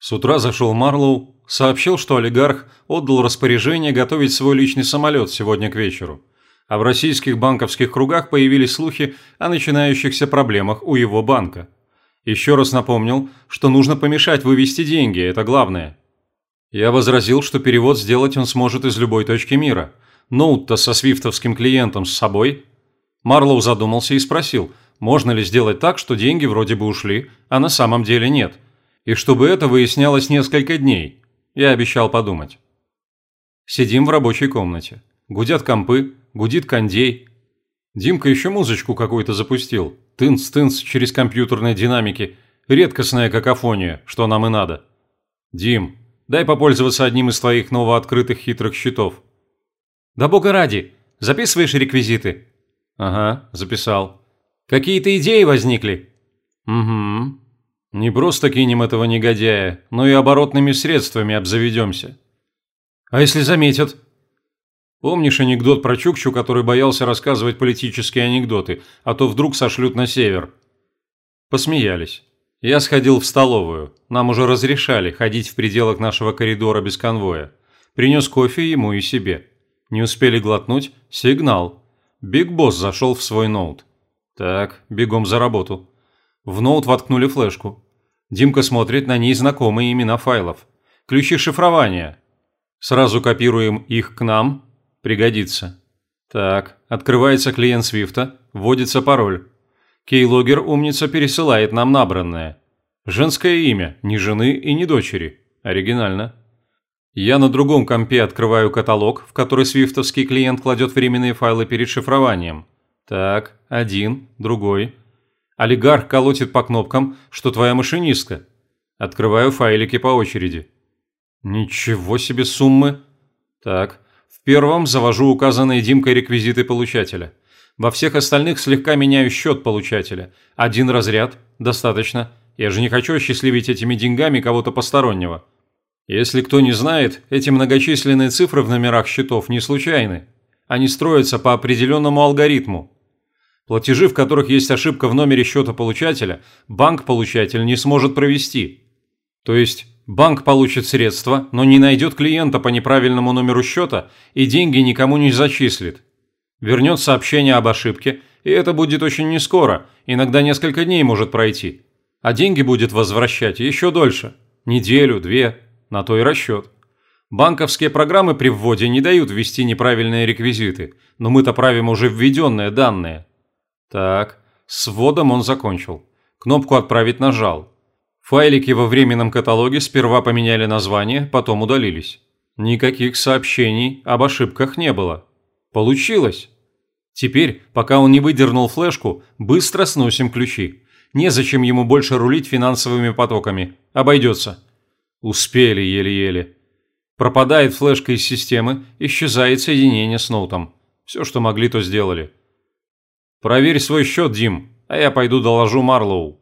С утра зашел Марлоу, сообщил, что олигарх отдал распоряжение готовить свой личный самолет сегодня к вечеру. А в российских банковских кругах появились слухи о начинающихся проблемах у его банка. Еще раз напомнил, что нужно помешать вывести деньги, это главное. Я возразил, что перевод сделать он сможет из любой точки мира. Ноут-то со свифтовским клиентом с собой. Марлоу задумался и спросил, можно ли сделать так, что деньги вроде бы ушли, а на самом деле нет – и чтобы это выяснялось несколько дней. Я обещал подумать. Сидим в рабочей комнате. Гудят компы, гудит кондей. Димка еще музычку какую-то запустил. Тынц-тынц через компьютерные динамики. Редкостная какофония, что нам и надо. Дим, дай попользоваться одним из твоих новооткрытых хитрых счетов. Да бога ради, записываешь реквизиты? Ага, записал. Какие-то идеи возникли? Угу. Не просто кинем этого негодяя, но и оборотными средствами обзаведемся. А если заметят? Помнишь анекдот про Чукчу, который боялся рассказывать политические анекдоты, а то вдруг сошлют на север? Посмеялись. Я сходил в столовую. Нам уже разрешали ходить в пределах нашего коридора без конвоя. Принес кофе ему и себе. Не успели глотнуть – сигнал. Биг Босс зашел в свой ноут. Так, бегом за работу. В ноут воткнули флешку. Димка смотрит на ней знакомые имена файлов. Ключи шифрования. Сразу копируем их к нам. Пригодится. Так, открывается клиент Свифта, вводится пароль. Кейлогер умница пересылает нам набранное. Женское имя, ни жены и ни дочери. Оригинально. Я на другом компе открываю каталог, в который свифтовский клиент кладет временные файлы перед шифрованием. Так, один, другой. Олигарх колотит по кнопкам, что твоя машинистка. Открываю файлики по очереди. Ничего себе суммы. Так, в первом завожу указанные Димкой реквизиты получателя. Во всех остальных слегка меняю счет получателя. Один разряд. Достаточно. Я же не хочу осчастливить этими деньгами кого-то постороннего. Если кто не знает, эти многочисленные цифры в номерах счетов не случайны. Они строятся по определенному алгоритму, Платежи, в которых есть ошибка в номере счета получателя, банк-получатель не сможет провести. То есть банк получит средства, но не найдет клиента по неправильному номеру счета и деньги никому не зачислит. Вернет сообщение об ошибке, и это будет очень нескоро, иногда несколько дней может пройти. А деньги будет возвращать еще дольше. Неделю, две, на то и расчет. Банковские программы при вводе не дают ввести неправильные реквизиты, но мы-то правим уже введенные данные. Так, с вводом он закончил. Кнопку «Отправить» нажал. Файлики во временном каталоге сперва поменяли название, потом удалились. Никаких сообщений об ошибках не было. Получилось. Теперь, пока он не выдернул флешку, быстро сносим ключи. Незачем ему больше рулить финансовыми потоками. Обойдется. Успели еле-еле. Пропадает флешка из системы, исчезает соединение с ноутом. Все, что могли, то сделали. «Проверь свой счет, Дим, а я пойду доложу Марлоу».